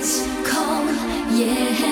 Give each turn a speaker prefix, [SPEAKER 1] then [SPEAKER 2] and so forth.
[SPEAKER 1] dance, yeah.